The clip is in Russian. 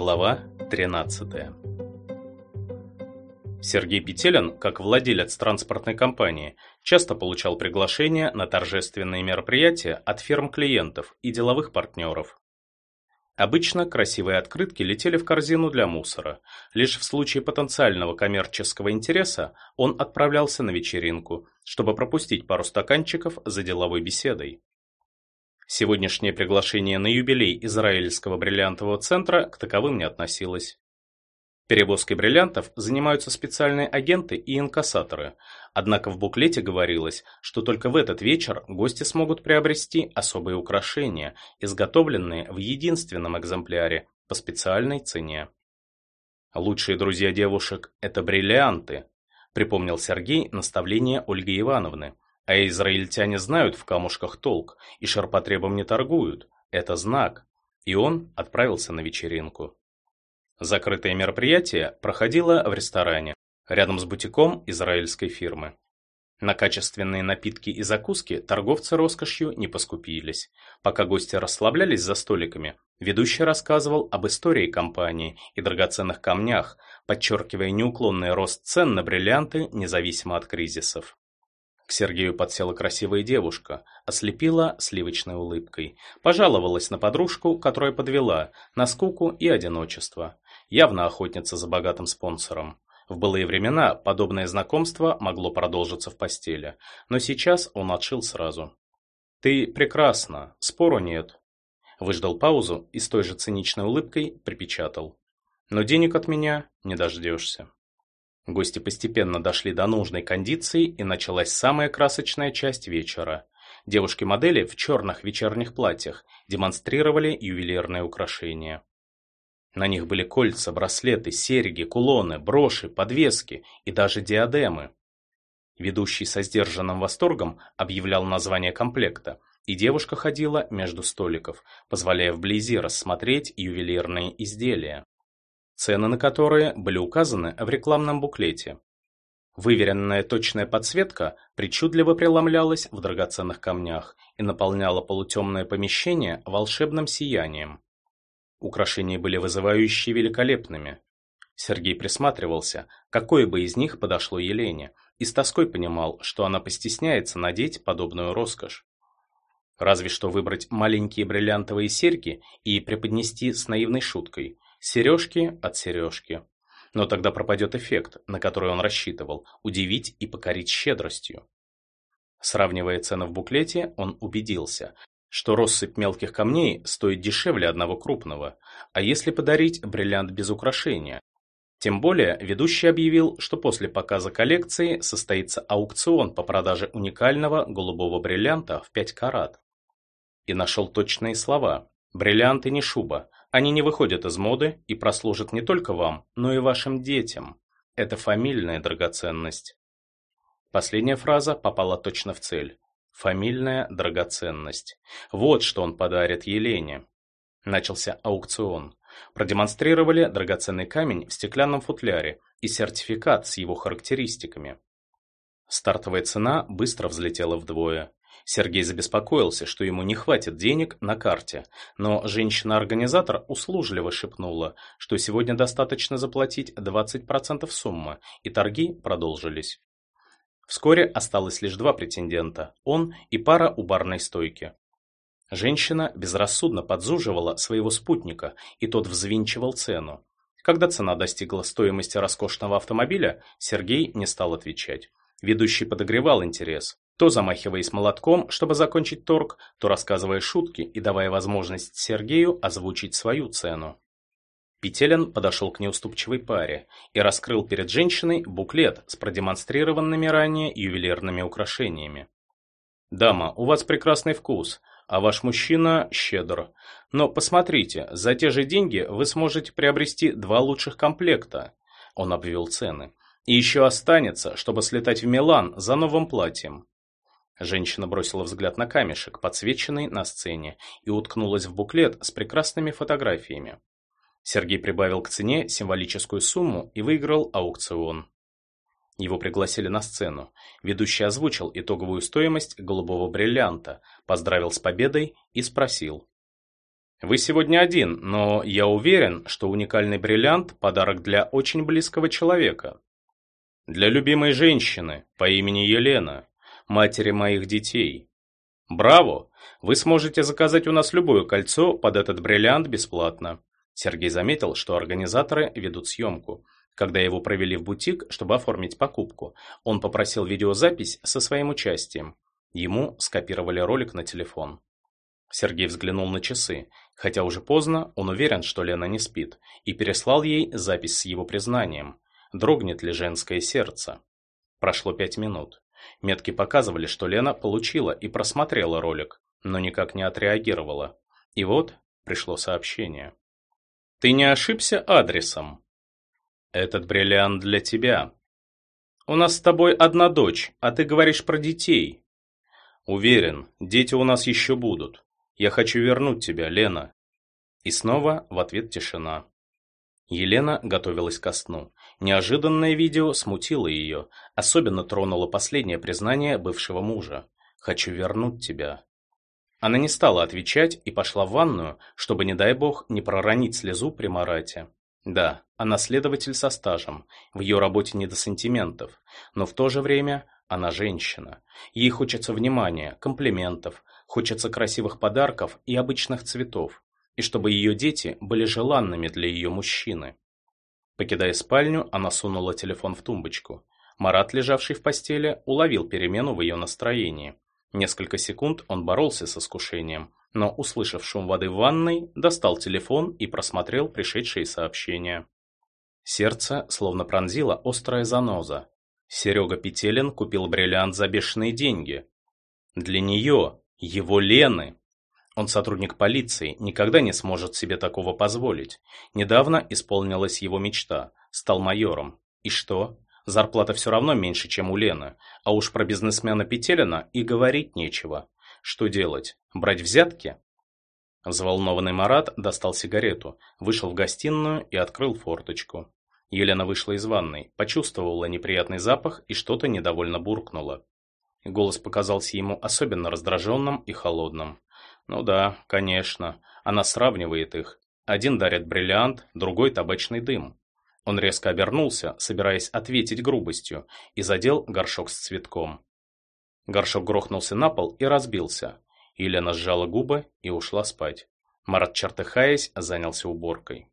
Глава 13 Сергей Петелин, как владелец транспортной компании, часто получал приглашения на торжественные мероприятия от фирм клиентов и деловых партнеров. Обычно красивые открытки летели в корзину для мусора. Лишь в случае потенциального коммерческого интереса он отправлялся на вечеринку, чтобы пропустить пару стаканчиков за деловой беседой. Сегодняшнее приглашение на юбилей Израильского бриллиантового центра к таковым не относилось. Перевозкой бриллиантов занимаются специальные агенты и инкассаторы, однако в буклете говорилось, что только в этот вечер гости смогут приобрести особые украшения, изготовленные в единственном экземпляре по специальной цене. «Лучшие друзья девушек – это бриллианты», – припомнил Сергей наставление Ольги Ивановны. А израильтяне знают в камушках толк и ширпотребом не торгуют. Это знак. И он отправился на вечеринку. Закрытое мероприятие проходило в ресторане, рядом с бутиком израильской фирмы. На качественные напитки и закуски торговцы роскошью не поскупились. Пока гости расслаблялись за столиками, ведущий рассказывал об истории компании и драгоценных камнях, подчеркивая неуклонный рост цен на бриллианты независимо от кризисов. К Сергею подсела красивая девушка, ослепила сливочной улыбкой. Пожаловалась на подружку, которая подвела, на скуку и одиночество. Явно охотница за богатым спонсором. В былые времена подобное знакомство могло продолжиться в постели, но сейчас он отшил сразу. «Ты прекрасна, спору нет». Выждал паузу и с той же циничной улыбкой припечатал. «Но денег от меня не дождешься». Гости постепенно дошли до нужной кондиции, и началась самая красочная часть вечера. Девушки-модели в черных вечерних платьях демонстрировали ювелирные украшения. На них были кольца, браслеты, серьги, кулоны, броши, подвески и даже диадемы. Ведущий со сдержанным восторгом объявлял название комплекта, и девушка ходила между столиков, позволяя вблизи рассмотреть ювелирные изделия цены на которые были указаны в рекламном буклете. Выверенная точная подсветка причудливо преломлялась в драгоценных камнях и наполняла полутемное помещение волшебным сиянием. Украшения были вызывающие великолепными. Сергей присматривался, какое бы из них подошло Елене, и с тоской понимал, что она постесняется надеть подобную роскошь. Разве что выбрать маленькие бриллиантовые серьги и преподнести с наивной шуткой – Сережки от сережки. Но тогда пропадет эффект, на который он рассчитывал, удивить и покорить щедростью. Сравнивая цены в буклете, он убедился, что россыпь мелких камней стоит дешевле одного крупного, а если подарить бриллиант без украшения? Тем более, ведущий объявил, что после показа коллекции состоится аукцион по продаже уникального голубого бриллианта в 5 карат. И нашел точные слова. Бриллианты не шуба, они не выходят из моды и прослужат не только вам, но и вашим детям. Это фамильная драгоценность. Последняя фраза попала точно в цель. Фамильная драгоценность. Вот что он подарит Елене. Начался аукцион. Продемонстрировали драгоценный камень в стеклянном футляре и сертификат с его характеристиками. Стартовая цена быстро взлетела вдвое. Сергей забеспокоился, что ему не хватит денег на карте, но женщина-организатор услужливо шепнула, что сегодня достаточно заплатить 20% суммы, и торги продолжились. Вскоре осталось лишь два претендента – он и пара у барной стойки. Женщина безрассудно подзуживала своего спутника, и тот взвинчивал цену. Когда цена достигла стоимости роскошного автомобиля, Сергей не стал отвечать. Ведущий подогревал интерес то замахиваясь молотком, чтобы закончить торг, то рассказывая шутки и давая возможность Сергею озвучить свою цену. Петелин подошел к неуступчивой паре и раскрыл перед женщиной буклет с продемонстрированными ранее ювелирными украшениями. «Дама, у вас прекрасный вкус, а ваш мужчина щедр. Но посмотрите, за те же деньги вы сможете приобрести два лучших комплекта». Он обвел цены. «И еще останется, чтобы слетать в Милан за новым платьем. Женщина бросила взгляд на камешек, подсвеченный на сцене, и уткнулась в буклет с прекрасными фотографиями. Сергей прибавил к цене символическую сумму и выиграл аукцион. Его пригласили на сцену. Ведущий озвучил итоговую стоимость голубого бриллианта, поздравил с победой и спросил. Вы сегодня один, но я уверен, что уникальный бриллиант – подарок для очень близкого человека. Для любимой женщины по имени Елена, матери моих детей. Браво! Вы сможете заказать у нас любое кольцо под этот бриллиант бесплатно. Сергей заметил, что организаторы ведут съемку. Когда его провели в бутик, чтобы оформить покупку, он попросил видеозапись со своим участием. Ему скопировали ролик на телефон. Сергей взглянул на часы. Хотя уже поздно, он уверен, что Лена не спит, и переслал ей запись с его признанием. Дрогнет ли женское сердце? Прошло пять минут. Метки показывали, что Лена получила и просмотрела ролик, но никак не отреагировала. И вот пришло сообщение. «Ты не ошибся адресом?» «Этот бриллиант для тебя. У нас с тобой одна дочь, а ты говоришь про детей». «Уверен, дети у нас еще будут. Я хочу вернуть тебя, Лена». И снова в ответ тишина. Елена готовилась ко сну. Неожиданное видео смутило ее, особенно тронуло последнее признание бывшего мужа. «Хочу вернуть тебя». Она не стала отвечать и пошла в ванную, чтобы, не дай бог, не проронить слезу при Марате. Да, она следователь со стажем, в ее работе не до сантиментов, но в то же время она женщина. Ей хочется внимания, комплиментов, хочется красивых подарков и обычных цветов, и чтобы ее дети были желанными для ее мужчины. Покидая спальню, она сунула телефон в тумбочку. Марат, лежавший в постели, уловил перемену в ее настроении. Несколько секунд он боролся с искушением, но, услышав шум воды в ванной, достал телефон и просмотрел пришедшие сообщения. Сердце словно пронзила острая заноза. Серега Петелин купил бриллиант за бешеные деньги. Для нее, его Лены. Он сотрудник полиции, никогда не сможет себе такого позволить. Недавно исполнилась его мечта, стал майором. И что? Зарплата все равно меньше, чем у Лены. А уж про бизнесмена Петелина и говорить нечего. Что делать? Брать взятки? Взволнованный Марат достал сигарету, вышел в гостиную и открыл форточку. Елена вышла из ванной, почувствовала неприятный запах и что-то недовольно буркнула. Голос показался ему особенно раздраженным и холодным. Ну да, конечно, она сравнивает их. Один дарит бриллиант, другой табачный дым. Он резко обернулся, собираясь ответить грубостью, и задел горшок с цветком. Горшок грохнулся на пол и разбился. Елена сжала губы и ушла спать. Марат, чертыхаясь, занялся уборкой.